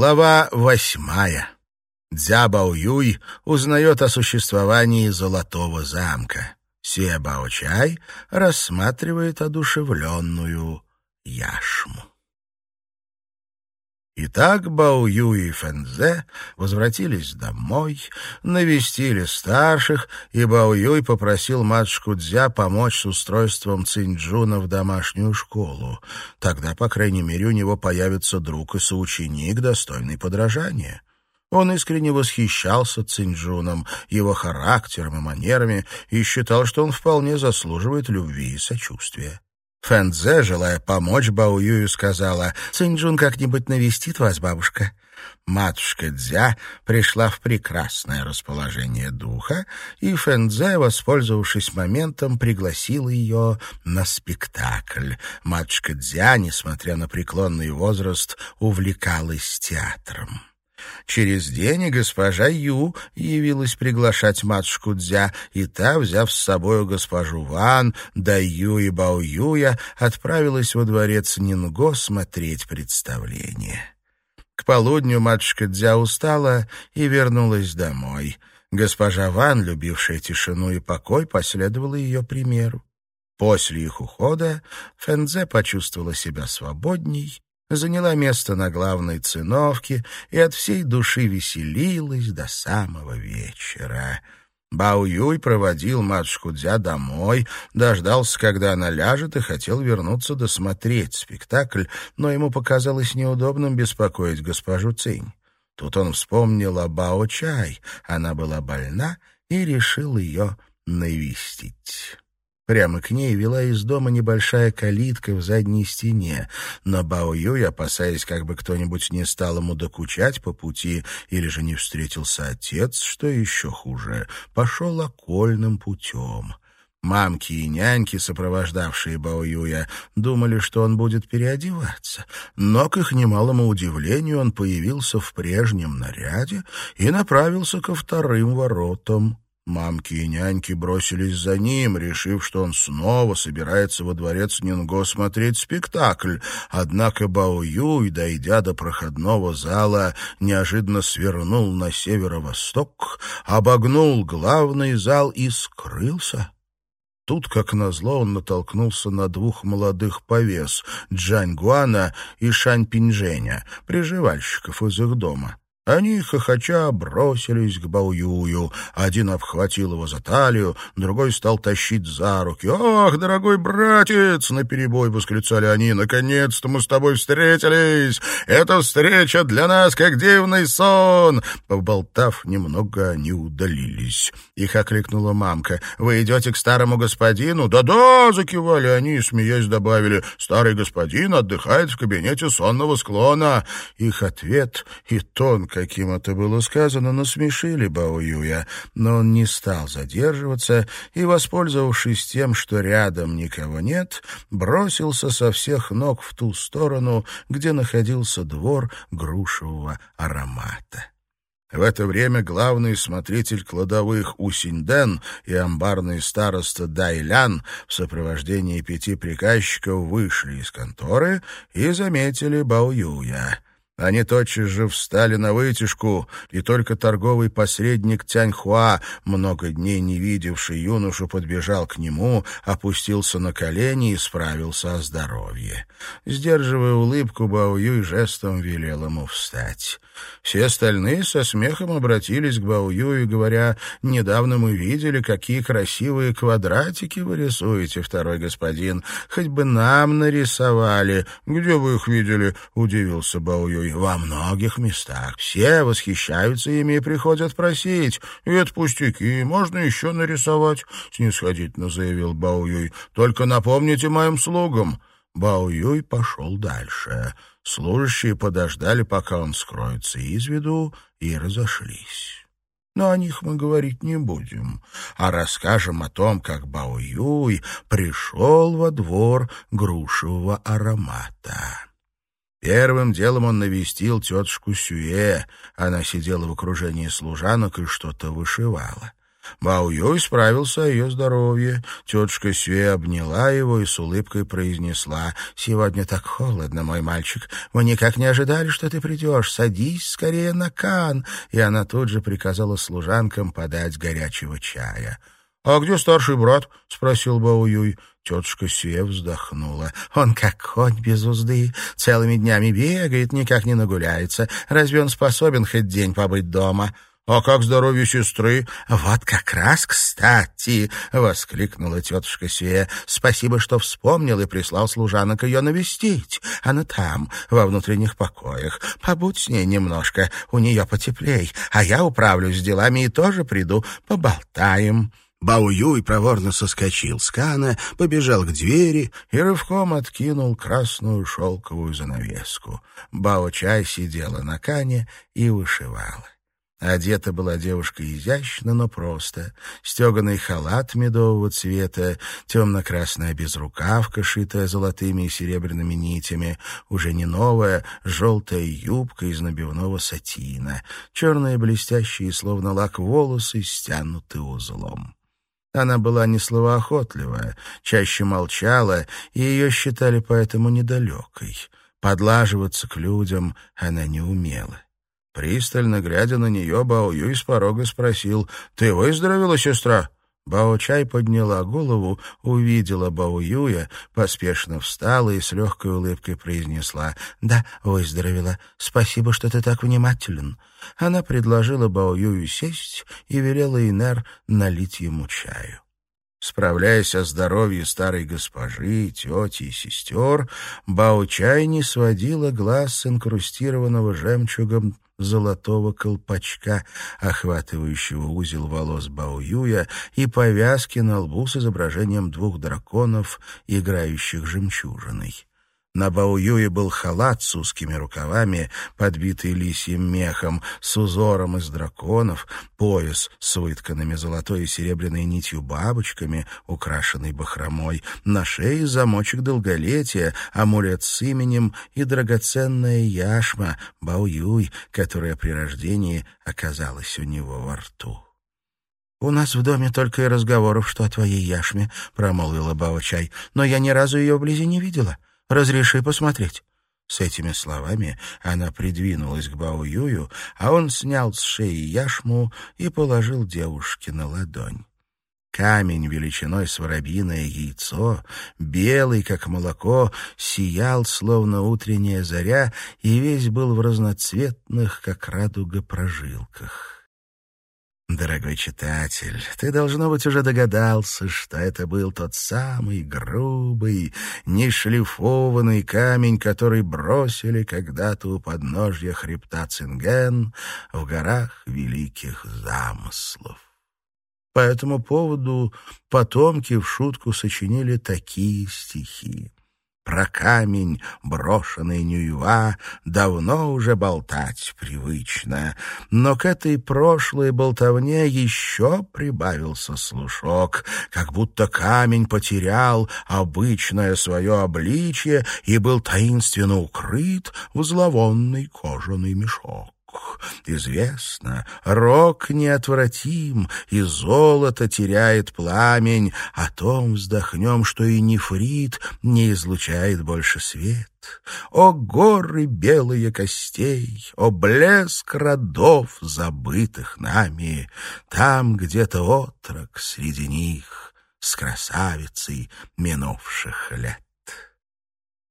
Глава восьмая. Дзя Бао Юй узнает о существовании Золотого замка. Се Бао Чай рассматривает одушевленную яшму. Итак, Бао Юй и Фэнзе возвратились домой, навестили старших, и Бао Юй попросил матушку Дзя помочь с устройством Цинджуна в домашнюю школу. Тогда, по крайней мере, у него появится друг и соученик, достойный подражания. Он искренне восхищался Цинджуном, его характером и манерами и считал, что он вполне заслуживает любви и сочувствия. Фэнзе, желая помочь Бао Юю, сказала, «Цинджун как-нибудь навестит вас, бабушка». Матушка Дзя пришла в прекрасное расположение духа, и Фэнзе, воспользовавшись моментом, пригласил ее на спектакль. Матушка Дзя, несмотря на преклонный возраст, увлекалась театром. Через день госпожа Ю явилась приглашать матушку Дзя, и та, взяв с собою госпожу Ван, Даю и Бао Юя, отправилась во дворец Нинго смотреть представление. К полудню матушка Дзя устала и вернулась домой. Госпожа Ван, любившая тишину и покой, последовала ее примеру. После их ухода Фэнзе почувствовала себя свободней заняла место на главной циновке и от всей души веселилась до самого вечера. Бао Юй проводил матушку Дзя домой, дождался, когда она ляжет, и хотел вернуться досмотреть спектакль, но ему показалось неудобным беспокоить госпожу Цинь. Тут он вспомнил о Бао Чай, она была больна, и решил ее навестить. Прямо к ней вела из дома небольшая калитка в задней стене, но Бао Юй, опасаясь, как бы кто-нибудь не стал ему докучать по пути или же не встретился отец, что еще хуже, пошел окольным путем. Мамки и няньки, сопровождавшие Бао Юя, думали, что он будет переодеваться, но, к их немалому удивлению, он появился в прежнем наряде и направился ко вторым воротам. Мамки и няньки бросились за ним, решив, что он снова собирается во дворец Нинго смотреть спектакль. Однако Бао Юй, дойдя до проходного зала, неожиданно свернул на северо-восток, обогнул главный зал и скрылся. Тут, как назло, он натолкнулся на двух молодых повес — Джань Гуана и Шань Пинжэня, приживальщиков из их дома. Они, хохоча, бросились к Баоюю. Один обхватил его за талию, другой стал тащить за руки. «Ах, дорогой братец!» — наперебой восклицали они. «Наконец-то мы с тобой встретились! Эта встреча для нас как дивный сон!» Поболтав немного, они удалились. Их окликнула мамка. «Вы идете к старому господину?» «Да-да!» — закивали они и, смеясь, добавили. «Старый господин отдыхает в кабинете сонного склона». Их ответ и тон каким это было сказано, насмешили Бао Юя, но он не стал задерживаться и, воспользовавшись тем, что рядом никого нет, бросился со всех ног в ту сторону, где находился двор грушевого аромата. В это время главный смотритель кладовых Усиньден и амбарный староста Дайлян в сопровождении пяти приказчиков вышли из конторы и заметили Бао Юя. Они тотчас же встали на вытяжку, и только торговый посредник Тяньхуа, много дней не видевший юношу, подбежал к нему, опустился на колени и справился о здоровье. Сдерживая улыбку, Бао Юй жестом велел ему встать. Все остальные со смехом обратились к Бао Юю, говоря, «Недавно мы видели, какие красивые квадратики вы рисуете, второй господин. Хоть бы нам нарисовали». «Где вы их видели?» — удивился Бао Юй во многих местах. Все восхищаются ими и приходят просить. И это пустяки, можно еще нарисовать, — снисходительно заявил Бао Юй. Только напомните моим слугам. Бао Юй пошел дальше. Служащие подождали, пока он скроется из виду, и разошлись. Но о них мы говорить не будем, а расскажем о том, как Бао Юй пришел во двор грушевого аромата. Первым делом он навестил тетушку Сюэ. Она сидела в окружении служанок и что-то вышивала. Бао справился о ее здоровье. Тетушка Сюэ обняла его и с улыбкой произнесла, «Сегодня так холодно, мой мальчик. Мы никак не ожидали, что ты придешь. Садись скорее на кан». И она тут же приказала служанкам подать горячего чая. «А где старший брат?» — спросил Бао Тетушка Сюэ вздохнула. «Он как конь без узды, целыми днями бегает, никак не нагуляется. Разве он способен хоть день побыть дома?» «А как здоровье сестры?» «Вот как раз кстати!» — воскликнула тетушка Сюэ. «Спасибо, что вспомнил и прислал служанок ее навестить. Она там, во внутренних покоях. Побудь с ней немножко, у нее потеплей, а я управлюсь с делами и тоже приду, поболтаем». Бао-Юй проворно соскочил с кана, побежал к двери и рывком откинул красную шелковую занавеску. Бао-Чай сидела на кане и вышивала. Одета была девушка изящно, но просто. Стеганый халат медового цвета, темно-красная безрукавка, шитая золотыми и серебряными нитями, уже не новая, желтая юбка из набивного сатина, черные блестящие, словно лак волосы, стянуты узлом. Она была не словоохотливая, чаще молчала, и ее считали поэтому недалекой. Подлаживаться к людям она не умела. Пристально глядя на нее, Бао Юй с порога спросил, «Ты выздоровела, сестра?» Бао-чай подняла голову, увидела Бао-юя, поспешно встала и с легкой улыбкой произнесла «Да, выздоровела. Спасибо, что ты так внимателен». Она предложила Бао-юю сесть и велела Инер налить ему чаю. Справляясь о здоровье старой госпожи, тети и сестер, Бао-чай не сводила глаз с инкрустированного жемчугом золотого колпачка, охватывающего узел волос Баоюя, и повязки на лбу с изображением двух драконов, играющих жемчужиной. На Баоюе был халат с узкими рукавами, подбитый лисьим мехом, с узором из драконов, пояс с вытканными золотой и серебряной нитью бабочками, украшенный бахромой, на шее замочек долголетия, амулет с именем и драгоценная яшма Баоюй, которая при рождении оказалась у него во рту. «У нас в доме только и разговоров, что о твоей яшме», — промолвила Бао-чай, «но я ни разу ее вблизи не видела». Разреши посмотреть». С этими словами она придвинулась к Бао-Юю, а он снял с шеи яшму и положил девушке на ладонь. Камень величиной с воробьиное яйцо, белый, как молоко, сиял, словно утренняя заря, и весь был в разноцветных, как радуга, прожилках. Дорогой читатель, ты, должно быть, уже догадался, что это был тот самый грубый, нешлифованный камень, который бросили когда-то у подножья хребта Цинген в горах великих замыслов. По этому поводу потомки в шутку сочинили такие стихи. Про камень, брошенный Нюева, давно уже болтать привычно. Но к этой прошлой болтовне еще прибавился слушок, как будто камень потерял обычное свое обличье и был таинственно укрыт в зловонный кожаный мешок. Известно, рок неотвратим, и золото теряет пламень, о том вздохнем, что и нефрит не излучает больше свет. О горы белые костей, о блеск родов, забытых нами, там где-то отрок среди них с красавицей минувших лет.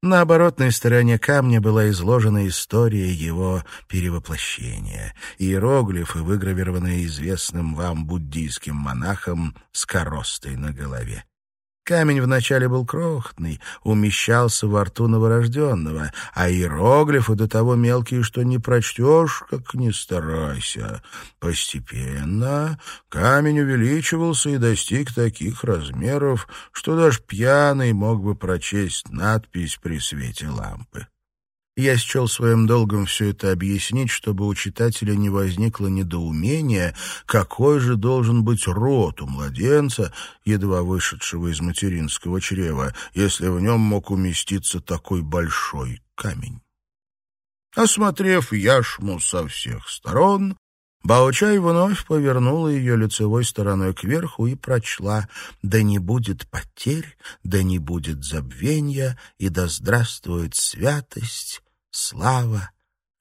На оборотной стороне камня была изложена история его перевоплощения, иероглифы, выгравированные известным вам буддийским монахом с коростой на голове. Камень вначале был крохотный, умещался во рту новорожденного, а иероглифы до того мелкие, что не прочтешь, как не старайся. Постепенно камень увеличивался и достиг таких размеров, что даже пьяный мог бы прочесть надпись при свете лампы. Я счел своим долгом все это объяснить, чтобы у читателя не возникло недоумения, какой же должен быть рот у младенца, едва вышедшего из материнского чрева, если в нем мог уместиться такой большой камень. Осмотрев яшму со всех сторон, Баучай вновь повернула ее лицевой стороной кверху и прочла «Да не будет потерь, да не будет забвения, и да здравствует святость, слава,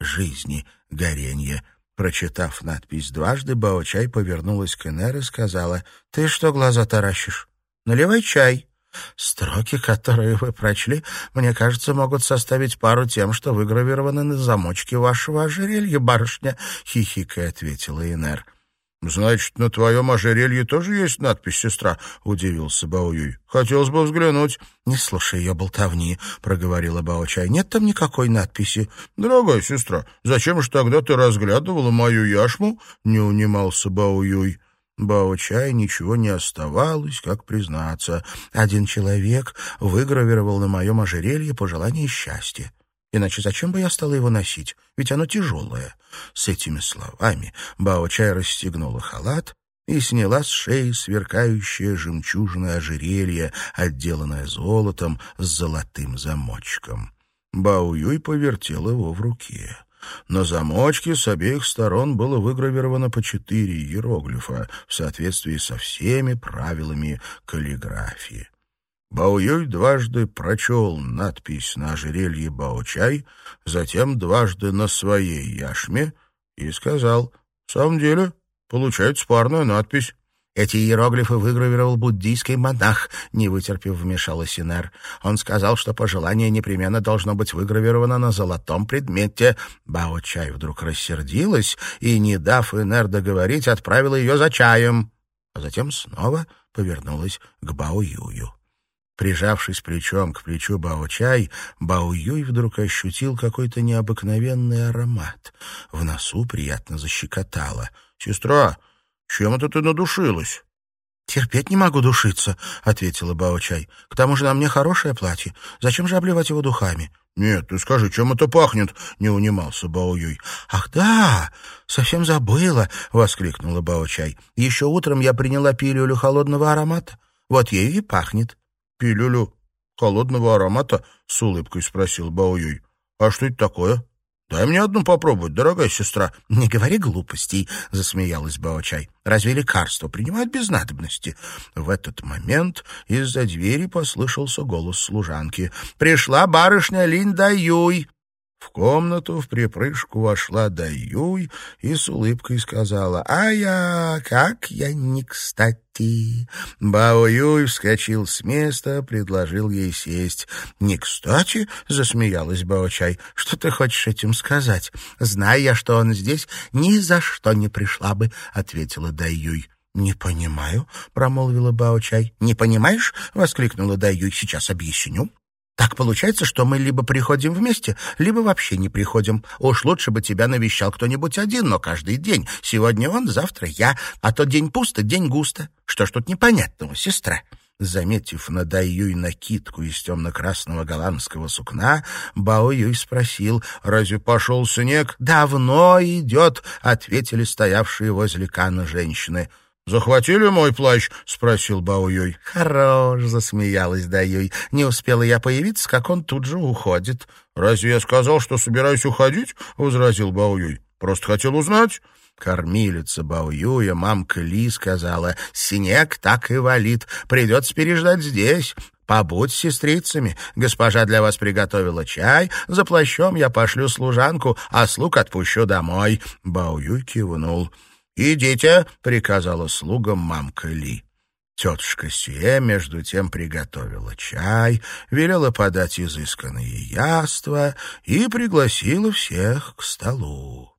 жизни, горенье». Прочитав надпись дважды, Баучай повернулась к Энер и сказала «Ты что глаза таращишь? Наливай чай». Строки, которые вы прочли, мне кажется, могут составить пару тем, что выгравированы на замочке вашего ожерелья, барышня, — хихикая ответила Инер. — Значит, на твоем ожерелье тоже есть надпись, сестра? — удивился Баоюй. — Хотелось бы взглянуть. — Не слушай ее болтовни, — проговорила Баочай. — Нет там никакой надписи. — Дорогая сестра, зачем же тогда ты разглядывала мою яшму? — не унимался Баоюй. Бао-чай ничего не оставалось, как признаться. Один человек выгравировал на моем ожерелье пожелание счастья. Иначе зачем бы я стала его носить? Ведь оно тяжелое. С этими словами Бао-чай расстегнула халат и сняла с шеи сверкающее жемчужное ожерелье, отделанное золотом с золотым замочком. Бао-юй повертел его в руке. На замочке с обеих сторон было выгравировано по четыре иероглифа в соответствии со всеми правилами каллиграфии. Баоюй дважды прочел надпись на ожерелье Баочай, затем дважды на своей яшме и сказал, «В самом деле, получается парная надпись». Эти иероглифы выгравировал буддийский монах, не вытерпев, вмешалась Инер. Он сказал, что пожелание непременно должно быть выгравировано на золотом предмете. Бао Чай вдруг рассердилась и, не дав Инер договорить, отправила ее за чаем. А затем снова повернулась к Бао Юю. Прижавшись плечом к плечу Бао-чай, Бао-юй вдруг ощутил какой-то необыкновенный аромат. В носу приятно защекотало. «Сестра, чем это ты надушилась?» «Терпеть не могу душиться», — ответила Бао-чай. «К тому же на мне хорошее платье. Зачем же обливать его духами?» «Нет, ты скажи, чем это пахнет?» — не унимался Бао-юй. «Ах, да! Совсем забыла!» — воскликнула Бао-чай. «Еще утром я приняла пилюлю холодного аромата. Вот ею и пахнет». «Пилюлю холодного аромата?» — с улыбкой спросил Бао-юй. «А что это такое?» «Дай мне одну попробовать, дорогая сестра». «Не говори глупостей», — засмеялась Баочай. «Разве лекарство принимают без надобности?» В этот момент из-за двери послышался голос служанки. «Пришла барышня Линда Юй». В комнату в припрыжку вошла Даюй и с улыбкой сказала «А я, как я не кстати!» Бао Юй вскочил с места, предложил ей сесть. «Не кстати?» — засмеялась Бао Чай. «Что ты хочешь этим сказать? Зная что он здесь, ни за что не пришла бы», — ответила Даюй. «Не понимаю», — промолвила Бао-чай. «Не понимаешь?» — воскликнула Даюй. «Сейчас объясню. Так получается, что мы либо приходим вместе, либо вообще не приходим. Уж лучше бы тебя навещал кто-нибудь один, но каждый день. Сегодня он, завтра я. А тот день пусто, день густо. Что ж тут непонятного, сестра?» Заметив на Даюй накидку из темно-красного голландского сукна, Бао Юй спросил, «Разве пошел снег?» «Давно идет», — ответили стоявшие возле Кана женщины. «Захватили мой плащ?» — спросил Баоюй. «Хорош!» — засмеялась Даюй. «Не успела я появиться, как он тут же уходит». «Разве я сказал, что собираюсь уходить?» — возразил Баоюй. «Просто хотел узнать». Кормилица Баоюя, мамка Ли, сказала, «Снег так и валит. Придется переждать здесь. Побудь с сестрицами. Госпожа для вас приготовила чай. За плащом я пошлю служанку, а слуг отпущу домой». Баоюй кивнул. «Идите», — приказала слугам мамка Ли. Тетушка Сюэ, между тем, приготовила чай, велела подать изысканные яства и пригласила всех к столу.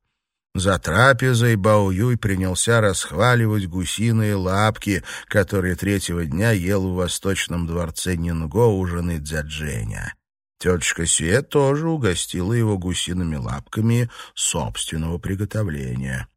За трапезой Баоюй принялся расхваливать гусиные лапки, которые третьего дня ел в восточном дворце Нинго ужин Дзядженя. Тетушка Сюэ тоже угостила его гусиными лапками собственного приготовления.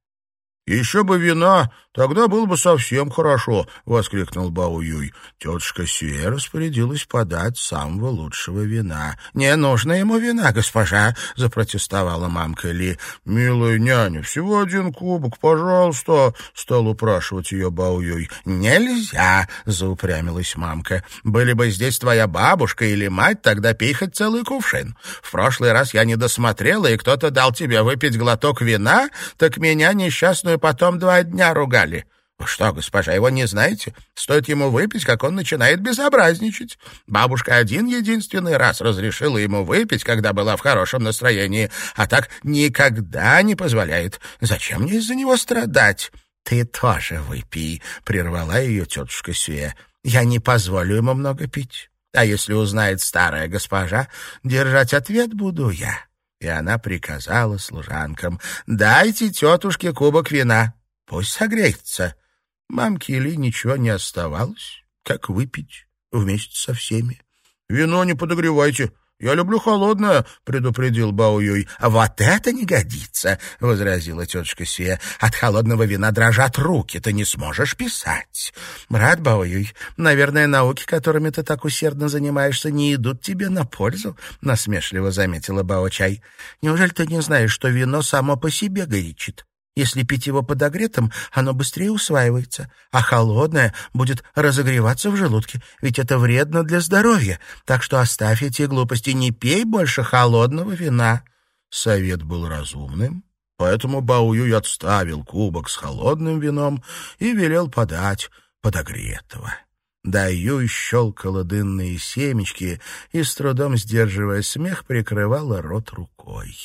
«Еще бы вина, тогда было бы совсем хорошо», — воскликнул Бао Юй. Тетушка Сюэ распорядилась подать самого лучшего вина. «Не нужно ему вина, госпожа», — запротестовала мамка Ли. «Милая няня, всего один кубок, пожалуйста», — стал упрашивать ее Бао Юй. «Нельзя», — заупрямилась мамка. «Были бы здесь твоя бабушка или мать, тогда пей хоть целый кувшин. В прошлый раз я не досмотрела, и кто-то дал тебе выпить глоток вина, так меня несчастную и потом два дня ругали. Вы что, госпожа, его не знаете? Стоит ему выпить, как он начинает безобразничать. Бабушка один единственный раз разрешила ему выпить, когда была в хорошем настроении, а так никогда не позволяет. Зачем мне из-за него страдать? Ты тоже выпей, — прервала ее тетушка Сюэ. Я не позволю ему много пить. А если узнает старая госпожа, держать ответ буду я. И она приказала служанкам, дайте тетушке кубок вина, пусть согреется. Мамке Или ничего не оставалось, как выпить вместе со всеми. — Вино не подогревайте, «Я люблю холодное», — предупредил Бао Юй. «Вот это не годится», — возразила тетушка Сия. «От холодного вина дрожат руки, ты не сможешь писать». «Брат Бао Юй, наверное, науки, которыми ты так усердно занимаешься, не идут тебе на пользу», — насмешливо заметила Бао Чай. «Неужели ты не знаешь, что вино само по себе горячит? Если пить его подогретым, оно быстрее усваивается, а холодное будет разогреваться в желудке, ведь это вредно для здоровья. Так что оставь эти глупости, не пей больше холодного вина». Совет был разумным, поэтому Бауюй отставил кубок с холодным вином и велел подать подогретого. Да Юй щелкала дынные семечки и, с трудом сдерживая смех, прикрывала рот рукой.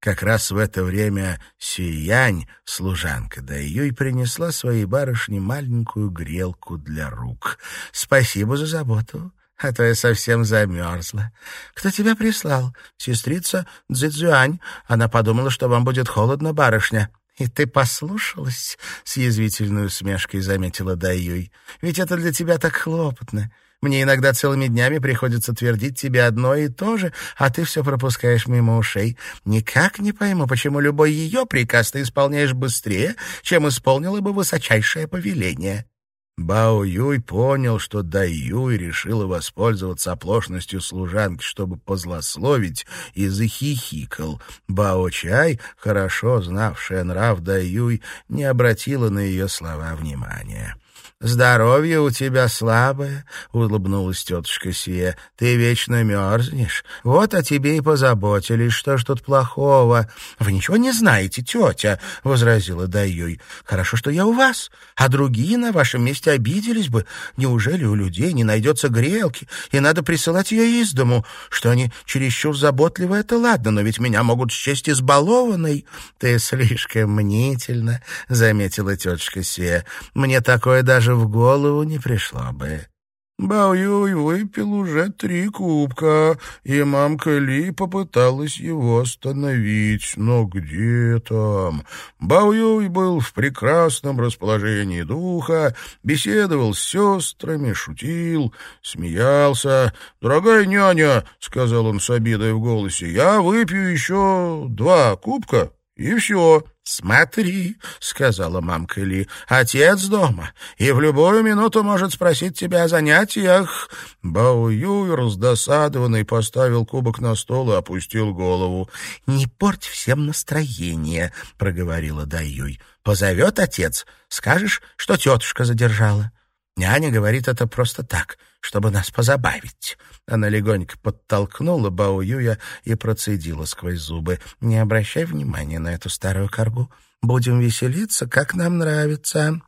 Как раз в это время Сиянь, служанка Даюй, принесла своей барышне маленькую грелку для рук. «Спасибо за заботу, а то я совсем замерзла. Кто тебя прислал? Сестрица Цзэцзюань. Она подумала, что вам будет холодно, барышня». «И ты послушалась?» — с язвительной усмешкой заметила Даюй. «Ведь это для тебя так хлопотно. Мне иногда целыми днями приходится твердить тебе одно и то же, а ты все пропускаешь мимо ушей. Никак не пойму, почему любой ее приказ ты исполняешь быстрее, чем исполнила бы высочайшее повеление». Бао Юй понял, что Дай Юй решила воспользоваться оплошностью служанки, чтобы позлословить, и захихикал. Бао Чай, хорошо знавшая нрав Дай Юй, не обратила на ее слова внимания. «Здоровье у тебя слабое», — улыбнулась тетушка Сия. «Ты вечно мерзнешь. Вот о тебе и позаботились. Что ж тут плохого?» «Вы ничего не знаете, тетя», — возразила Даюй. «Хорошо, что я у вас, а другие на вашем месте обиделись бы. Неужели у людей не найдется грелки, и надо присылать ее из дому? Что они чересчур заботливы, это ладно, но ведь меня могут счесть избалованной». «Ты слишком мнительна», — заметила тетушка Сия. «Мне такое даже даже в голову не пришло бы. Баоюй выпил уже три кубка, и мамка Ли попыталась его остановить. Но где там? Баоюй был в прекрасном расположении духа, беседовал с сестрами, шутил, смеялся. «Дорогая няня», — сказал он с обидой в голосе, — «я выпью еще два кубка, и все». «Смотри», — сказала мамка Ли, — «отец дома, и в любую минуту может спросить тебя о занятиях». Бао Юй, раздосадованный, поставил кубок на стол и опустил голову. «Не порть всем настроение», — проговорила Даюй. «Позовет отец, скажешь, что тетушка задержала». Няня говорит это просто так, чтобы нас позабавить. Она легонько подтолкнула Бао Юя и процедила сквозь зубы. «Не обращай внимания на эту старую коргу. Будем веселиться, как нам нравится».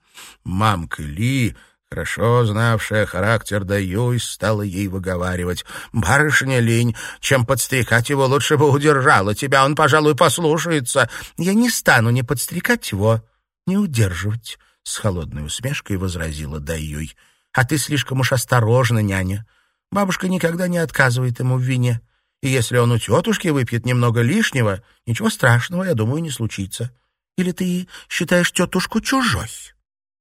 Мамка Ли, хорошо знавшая характер Даюй, стала ей выговаривать. «Барышня Линь, чем подстрекать его, лучше бы удержала тебя. Он, пожалуй, послушается. Я не стану ни подстрекать его, ни удерживать». — с холодной усмешкой возразила Даюй. «А ты слишком уж осторожна, няня. Бабушка никогда не отказывает ему в вине. И если он у тетушки выпьет немного лишнего, ничего страшного, я думаю, не случится. Или ты считаешь тетушку чужой?»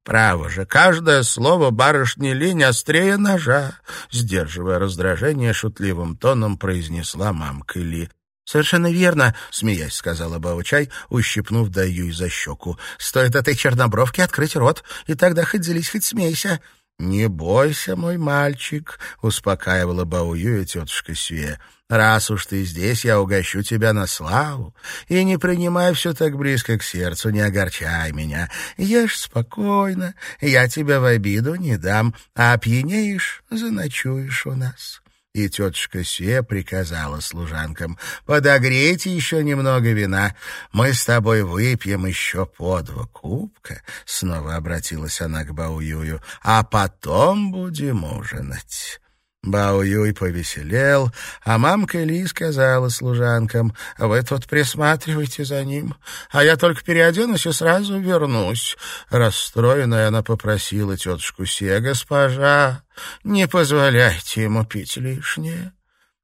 «Право же, каждое слово барышни Линь острее ножа», — сдерживая раздражение, шутливым тоном произнесла мамка Ли. «Совершенно верно», — смеясь сказала Баучай, ущипнув Даюй за щеку. «Стоит этой чернобровке открыть рот, и тогда хоть злись, хоть смейся». «Не бойся, мой мальчик», — успокаивала Баую и тетушка Сюэ. «Раз уж ты здесь, я угощу тебя на славу. И не принимай все так близко к сердцу, не огорчай меня. Ешь спокойно, я тебя в обиду не дам, а опьянеешь, заночуешь у нас». И тетушка Се приказала служанкам, «Подогрейте еще немного вина, мы с тобой выпьем еще по два кубка», — снова обратилась она к Баоюю, «а потом будем ужинать». Бао-Юй повеселел, а мамка Ли сказала служанкам, «Вы тут присматривайте за ним, а я только переоденусь и сразу вернусь». Расстроенная она попросила тетушку Се, «Госпожа, не позволяйте ему пить лишнее».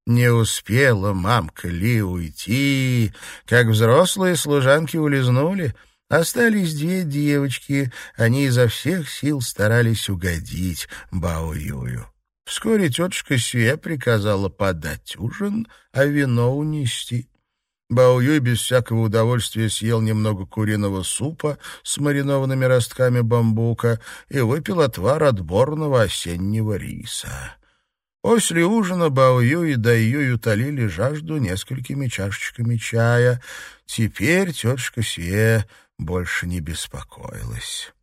Не успела мамка Ли уйти, как взрослые служанки улизнули. Остались две девочки, они изо всех сил старались угодить Бао-Юю. Вскоре тетушка Сюэ приказала подать ужин, а вино унести. Бао Юй без всякого удовольствия съел немного куриного супа с маринованными ростками бамбука и выпил отвар отборного осеннего риса. После ужина Бао Юй и Дай Юй утолили жажду несколькими чашечками чая. Теперь тетушка Сюэ больше не беспокоилась.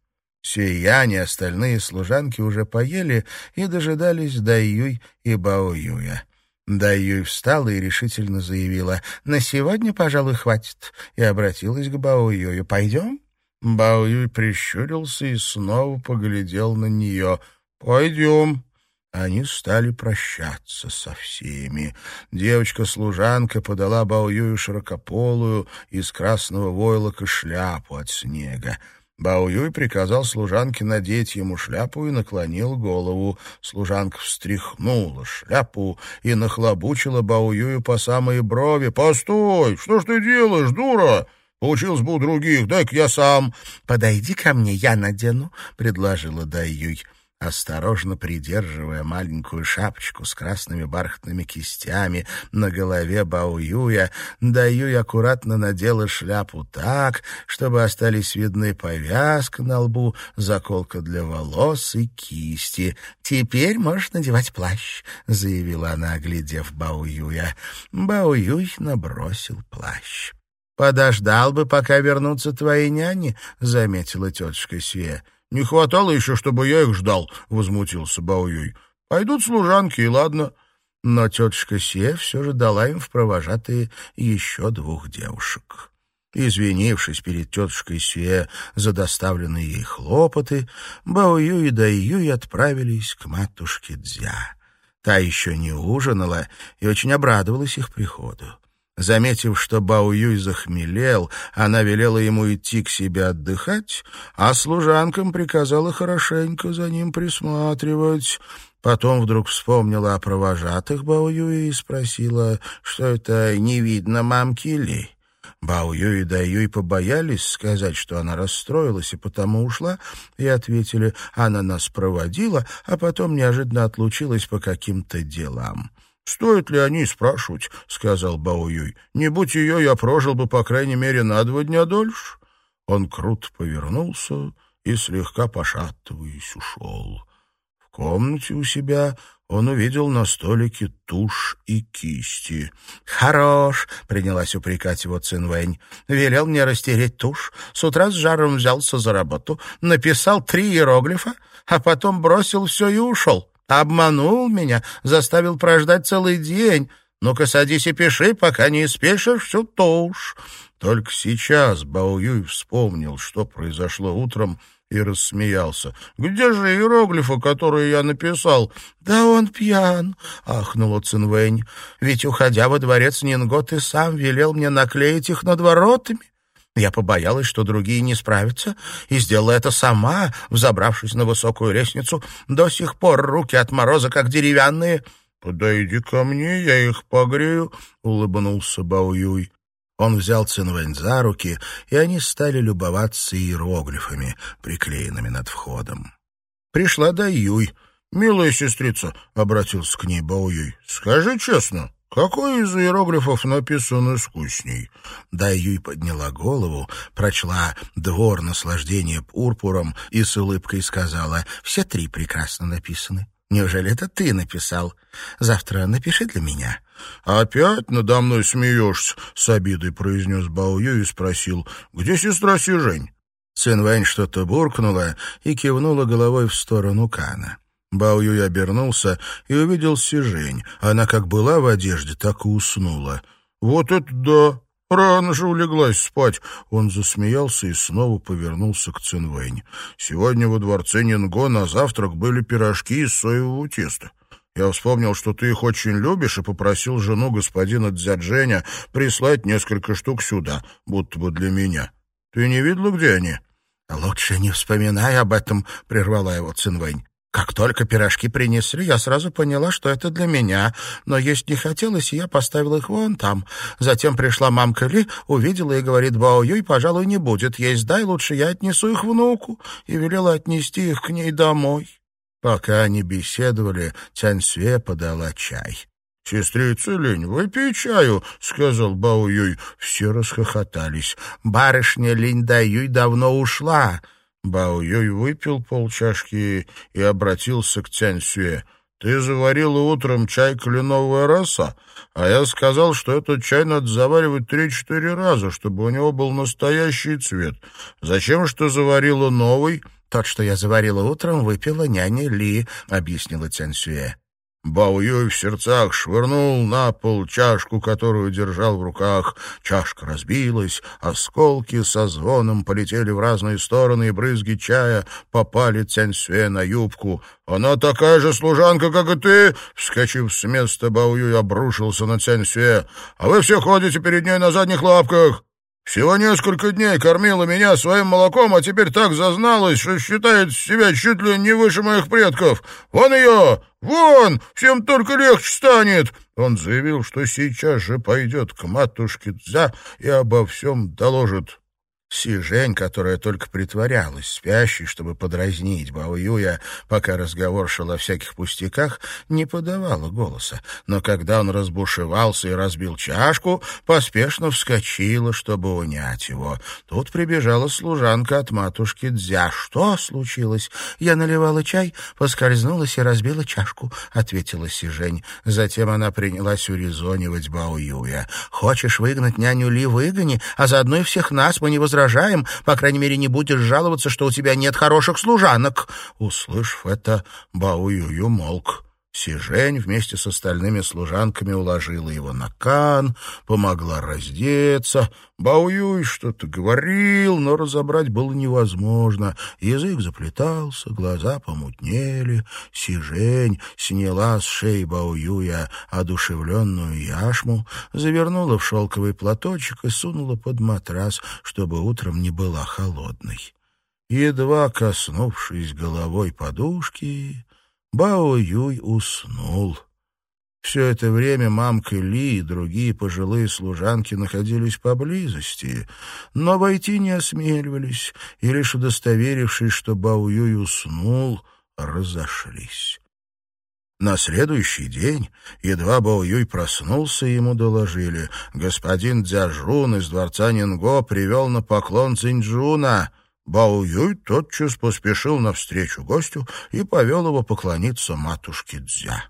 Сюэянь и остальные служанки уже поели и дожидались Даюй и Баоюя. Даюй встала и решительно заявила, «На сегодня, пожалуй, хватит», и обратилась к Баоюю. «Пойдем?» Баоюй прищурился и снова поглядел на нее. «Пойдем». Они стали прощаться со всеми. Девочка-служанка подала Баоюю широкополую из красного войлока шляпу от снега. Бао Юй приказал служанке надеть ему шляпу и наклонил голову. Служанка встряхнула шляпу и нахлобучила Бао Юю по самые брови. «Постой! Что ж ты делаешь, дура?» Поучился бы у других, дай-ка я сам. — Подойди ко мне, я надену, — предложила Даюй. Осторожно придерживая маленькую шапочку с красными бархатными кистями на голове Баоюя, Даюй аккуратно надела шляпу так, чтобы остались видны повязка на лбу, заколка для волос и кисти. «Теперь можешь надевать плащ», — заявила она, оглядев Баоюя. Баоюй набросил плащ. «Подождал бы, пока вернутся твои няни», — заметила тетушка Сия. «Не хватало еще, чтобы я их ждал», — возмутился Баоюй. «Пойдут служанки, и ладно». Но тетушка Се все же дала им в провожатые еще двух девушек. Извинившись перед тетушкой Сюэ за доставленные ей хлопоты, Баою и Даюй отправились к матушке Дзя. Та еще не ужинала и очень обрадовалась их приходу. Заметив, что Бао Юй захмелел, она велела ему идти к себе отдыхать, а служанкам приказала хорошенько за ним присматривать. Потом вдруг вспомнила о провожатых Бао Юи и спросила, что это не видно мамки Ли. Бао Юй и Дай Юй побоялись сказать, что она расстроилась и потому ушла, и ответили, она нас проводила, а потом неожиданно отлучилась по каким-то делам. «Стоит ли они спрашивать?» — сказал Баоюй. «Не будь ее, я прожил бы, по крайней мере, на два дня дольше». Он круто повернулся и, слегка пошатываясь, ушел. В комнате у себя он увидел на столике тушь и кисти. «Хорош!» — принялась упрекать его Цинвэнь. «Велел мне растереть тушь, с утра с жаром взялся за работу, написал три иероглифа, а потом бросил все и ушел». Обманул меня, заставил прождать целый день. Ну-ка садись и пиши, пока не испишешь всю тушь. Только сейчас Бао Юй вспомнил, что произошло утром, и рассмеялся. «Где же иероглифы, которые я написал?» «Да он пьян», — ахнула Цинвэнь. «Ведь, уходя во дворец Нинго, ты сам велел мне наклеить их над воротами. Я побоялась, что другие не справятся, и сделала это сама, взобравшись на высокую лестницу. До сих пор руки от мороза, как деревянные. «Подойди ко мне, я их погрею», — улыбнулся Баоюй. Он взял Цинвэнь за руки, и они стали любоваться иероглифами, приклеенными над входом. Пришла Даюй. «Милая сестрица», — обратился к ней Баоюй, — «скажи честно, какой из иероглифов написан искусней? Дай Юй подняла голову, прочла «Двор наслаждения пурпуром» и с улыбкой сказала «Все три прекрасно написаны». Неужели это ты написал? Завтра напиши для меня». «Опять надо мной смеешься?» — с обидой произнес Бао Юй и спросил «Где сестра Сижень?» Цинвэнь что-то буркнула и кивнула головой в сторону Кана. Бао Юй обернулся и увидел Сижень. Она как была в одежде, так и уснула. «Вот это да! Рано же улеглась спать!» Он засмеялся и снова повернулся к Цинвэнь. «Сегодня во дворце Нинго на завтрак были пирожки из соевого теста. Я вспомнил, что ты их очень любишь, и попросил жену господина Дзядженя прислать несколько штук сюда, будто бы для меня. Ты не видела, где они?» «Лучше не вспоминай об этом», — прервала его Цинвэнь. Как только пирожки принесли, я сразу поняла, что это для меня, но есть не хотелось, и я поставила их вон там. Затем пришла мамка Ли, увидела и говорит, Бао Юй, пожалуй, не будет есть, дай лучше я отнесу их внуку, и велела отнести их к ней домой. Пока они беседовали, Цянь подала чай. — Сестрица Лень, выпей чаю, — сказал Бао Юй. Все расхохотались. — Барышня Линь Да Юй давно ушла. Бао Юй выпил полчашки и обратился к Цянь Сюэ. «Ты заварила утром чай кленовая роса, а я сказал, что этот чай надо заваривать три-четыре раза, чтобы у него был настоящий цвет. Зачем что заварила новый?» «Тот, что я заварила утром, выпила няня Ли», — объяснила Цянь Сюэ. Бао в сердцах швырнул на пол чашку, которую держал в руках. Чашка разбилась, осколки со звоном полетели в разные стороны, и брызги чая попали Цяньсюэ на юбку. «Она такая же служанка, как и ты!» Вскочив с места, Бао обрушился на Цяньсюэ. «А вы все ходите перед ней на задних лапках!» Всего несколько дней кормила меня своим молоком, а теперь так зазналась, что считает себя чуть ли не выше моих предков. Вон ее! Вон! Всем только легче станет!» Он заявил, что сейчас же пойдет к матушке Дзя и обо всем доложит. Си Жень, которая только притворялась спящей, чтобы подразнить Бао пока разговор шел о всяких пустяках, не подавала голоса. Но когда он разбушевался и разбил чашку, поспешно вскочила, чтобы унять его. Тут прибежала служанка от матушки Дзя. «Что случилось? Я наливала чай, поскользнулась и разбила чашку», — ответила Си Жень. Затем она принялась урезонивать Бао. «Хочешь выгнать няню Ли, выгони, а заодно и всех нас мы не возражаем возражаем. По крайней мере, не будешь жаловаться, что у тебя нет хороших служанок». Услышав это, Баую молк. Сижень вместе с остальными служанками уложила его на кан, помогла раздеться. Бауюй что-то говорил, но разобрать было невозможно. Язык заплетался, глаза помутнели. Сижень сняла с шеи Бауюя одушевленную яшму, завернула в шелковый платочек и сунула под матрас, чтобы утром не была холодной. Едва коснувшись головой подушки, Бао Юй уснул. Все это время мамка Ли и другие пожилые служанки находились поблизости, но войти не осмеливались, и лишь удостоверившись, что Бао Юй уснул, разошлись. На следующий день, едва Бао Юй проснулся, ему доложили. Господин Дзяжун из дворца Нинго привел на поклон Цинджуна — Бао Юй тотчас поспешил навстречу гостю и повел его поклониться матушке Дзя.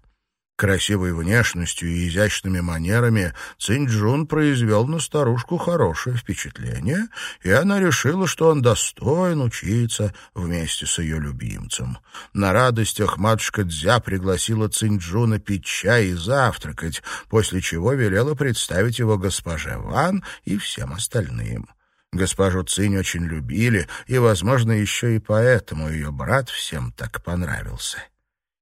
Красивой внешностью и изящными манерами Цинджун произвел на старушку хорошее впечатление, и она решила, что он достоин учиться вместе с ее любимцем. На радостях матушка Дзя пригласила Цинджуна пить чай и завтракать, после чего велела представить его госпоже Ван и всем остальным. Госпожу Цинь очень любили, и, возможно, еще и поэтому ее брат всем так понравился.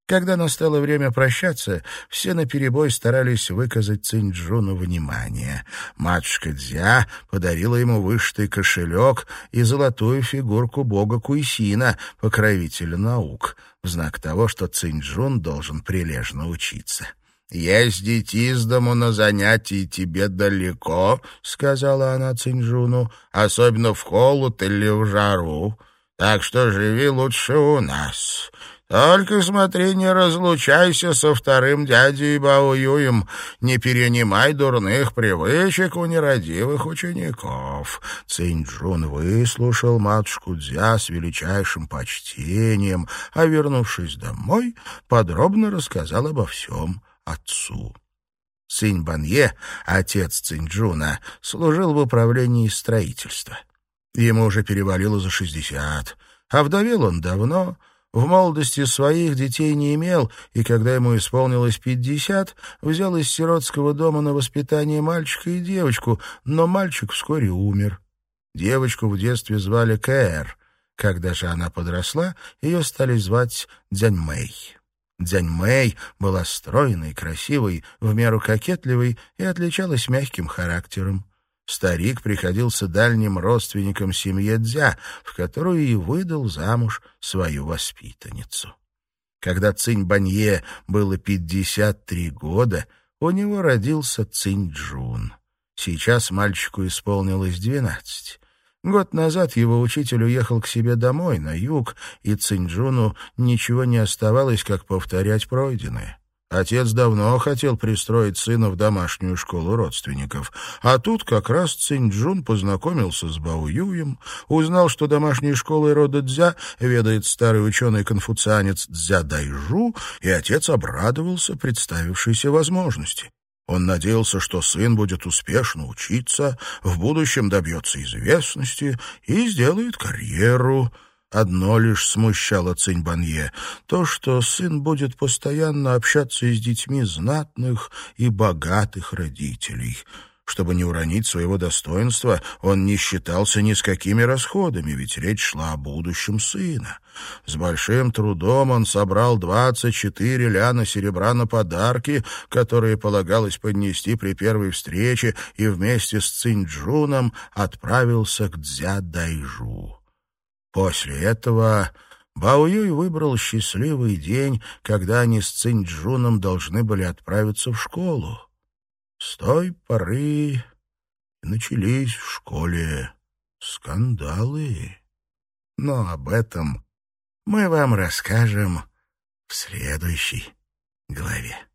Когда настало время прощаться, все наперебой старались выказать Цинь-Джуну внимание. Матушка Дзя подарила ему вышитый кошелек и золотую фигурку бога Куйсина, покровителя наук, в знак того, что Цинь-Джун должен прилежно учиться. «Ездить из дому на занятия тебе далеко», — сказала она Цинжуну, «особенно в холод или в жару. Так что живи лучше у нас. Только смотри, не разлучайся со вторым дядей Баоюем, не перенимай дурных привычек у нерадивых учеников». Цинджун выслушал матушку Дзя с величайшим почтением, а, вернувшись домой, подробно рассказал обо всем отцу. Цинь Банье, отец Цинджуна, служил в управлении строительства. Ему уже перевалило за шестьдесят, а вдовел он давно, В молодости своих детей не имел, и когда ему исполнилось пятьдесят, взял из сиротского дома на воспитание мальчика и девочку, но мальчик вскоре умер. Девочку в детстве звали Кэр. Когда же она подросла, ее стали звать Дзяньмэй. Дзяньмэй была стройной, красивой, в меру кокетливой и отличалась мягким характером. Старик приходился дальним родственником семьи Дзя, в которую и выдал замуж свою воспитанницу. Когда Цинь Банье было 53 года, у него родился Цинь Джун. Сейчас мальчику исполнилось 12. Год назад его учитель уехал к себе домой, на юг, и Цинджуну ничего не оставалось, как повторять пройденное. Отец давно хотел пристроить сына в домашнюю школу родственников. А тут как раз Цинджун познакомился с Бао Юем, узнал, что домашней школой рода Дзя ведает старый ученый-конфуцианец Дзя Дайжу, и отец обрадовался представившейся возможности. Он надеялся, что сын будет успешно учиться, в будущем добьется известности и сделает карьеру. Одно лишь смущало Циньбанье — то, что сын будет постоянно общаться с детьми знатных и богатых родителей — чтобы не уронить своего достоинства, он не считался ни с какими расходами, ведь речь шла о будущем сына. С большим трудом он собрал 24 ляна серебра на подарки, которые полагалось поднести при первой встрече, и вместе с Цинджуном отправился к Дзя-Дайжу. После этого Бао Юй выбрал счастливый день, когда они с Цинджуном должны были отправиться в школу. С той поры начались в школе скандалы. Но об этом мы вам расскажем в следующей главе.